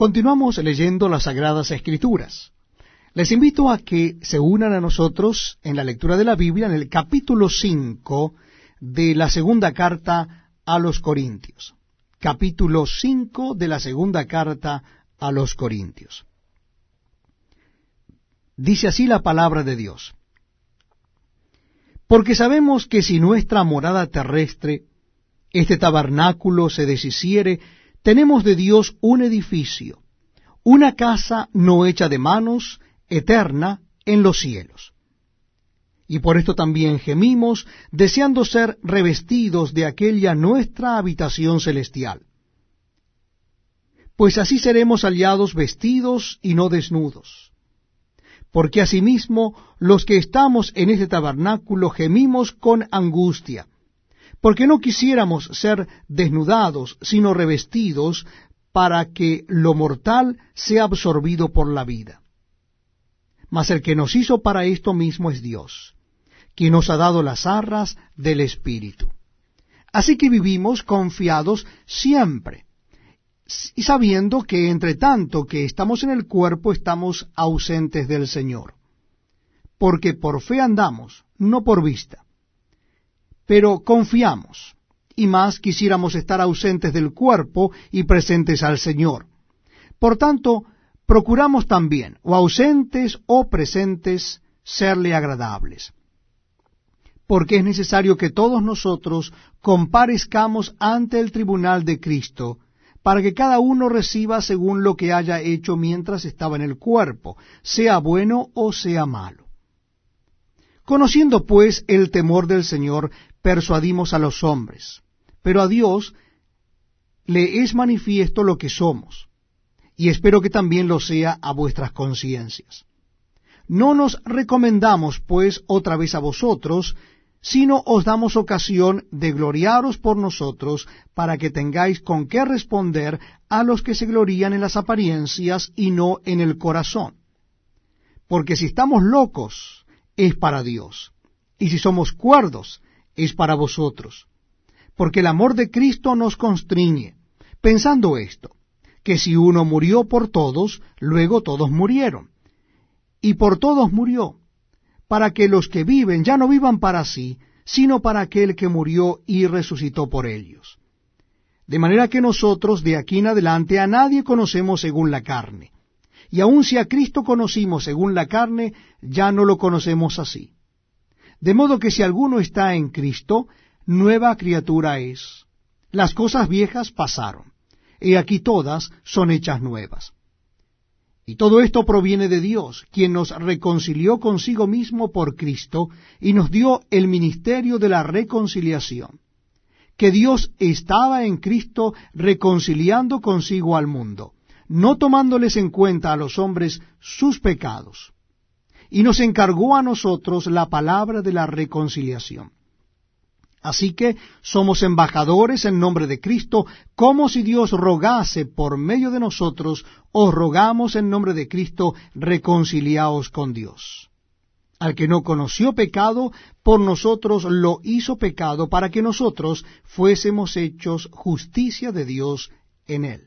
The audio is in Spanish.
Continuamos leyendo las Sagradas Escrituras. Les invito a que se unan a nosotros en la lectura de la Biblia en el capítulo 5 de la segunda carta a los Corintios. Capítulo 5 de la segunda carta a los Corintios. Dice así la palabra de Dios. Porque sabemos que si nuestra morada terrestre, este tabernáculo se deshiciere, tenemos de Dios un edificio, una casa no hecha de manos, eterna en los cielos. Y por esto también gemimos, deseando ser revestidos de aquella nuestra habitación celestial. Pues así seremos hallados vestidos y no desnudos. Porque asimismo los que estamos en este tabernáculo gemimos con angustia, porque no quisiéramos ser desnudados, sino revestidos, para que lo mortal sea absorbido por la vida. Mas el que nos hizo para esto mismo es Dios, quien nos ha dado las arras del Espíritu. Así que vivimos confiados siempre, y sabiendo que entre tanto que estamos en el cuerpo estamos ausentes del Señor. Porque por fe andamos, no por vista pero confiamos, y más quisiéramos estar ausentes del cuerpo y presentes al Señor. Por tanto, procuramos también, o ausentes o presentes, serle agradables. Porque es necesario que todos nosotros comparezcamos ante el tribunal de Cristo, para que cada uno reciba según lo que haya hecho mientras estaba en el cuerpo, sea bueno o sea malo. Conociendo pues el temor del Señor, persuadimos a los hombres, pero a Dios le es manifiesto lo que somos, y espero que también lo sea a vuestras conciencias. No nos recomendamos, pues, otra vez a vosotros, sino os damos ocasión de gloriaros por nosotros, para que tengáis con qué responder a los que se glorían en las apariencias y no en el corazón. Porque si estamos locos, es para Dios, y si somos cuerdos, es para vosotros. Porque el amor de Cristo nos constriñe, pensando esto, que si uno murió por todos, luego todos murieron. Y por todos murió, para que los que viven ya no vivan para sí, sino para aquel que murió y resucitó por ellos. De manera que nosotros de aquí en adelante a nadie conocemos según la carne. Y aun si a Cristo conocimos según la carne, ya no lo conocemos así. De modo que si alguno está en Cristo, nueva criatura es. Las cosas viejas pasaron, y aquí todas son hechas nuevas. Y todo esto proviene de Dios, quien nos reconcilió consigo mismo por Cristo y nos dio el ministerio de la reconciliación, que Dios estaba en Cristo reconciliando consigo al mundo, no tomándoles en cuenta a los hombres sus pecados y nos encargó a nosotros la palabra de la reconciliación. Así que somos embajadores en nombre de Cristo, como si Dios rogase por medio de nosotros, os rogamos en nombre de Cristo, reconciliaos con Dios. Al que no conoció pecado, por nosotros lo hizo pecado, para que nosotros fuésemos hechos justicia de Dios en él.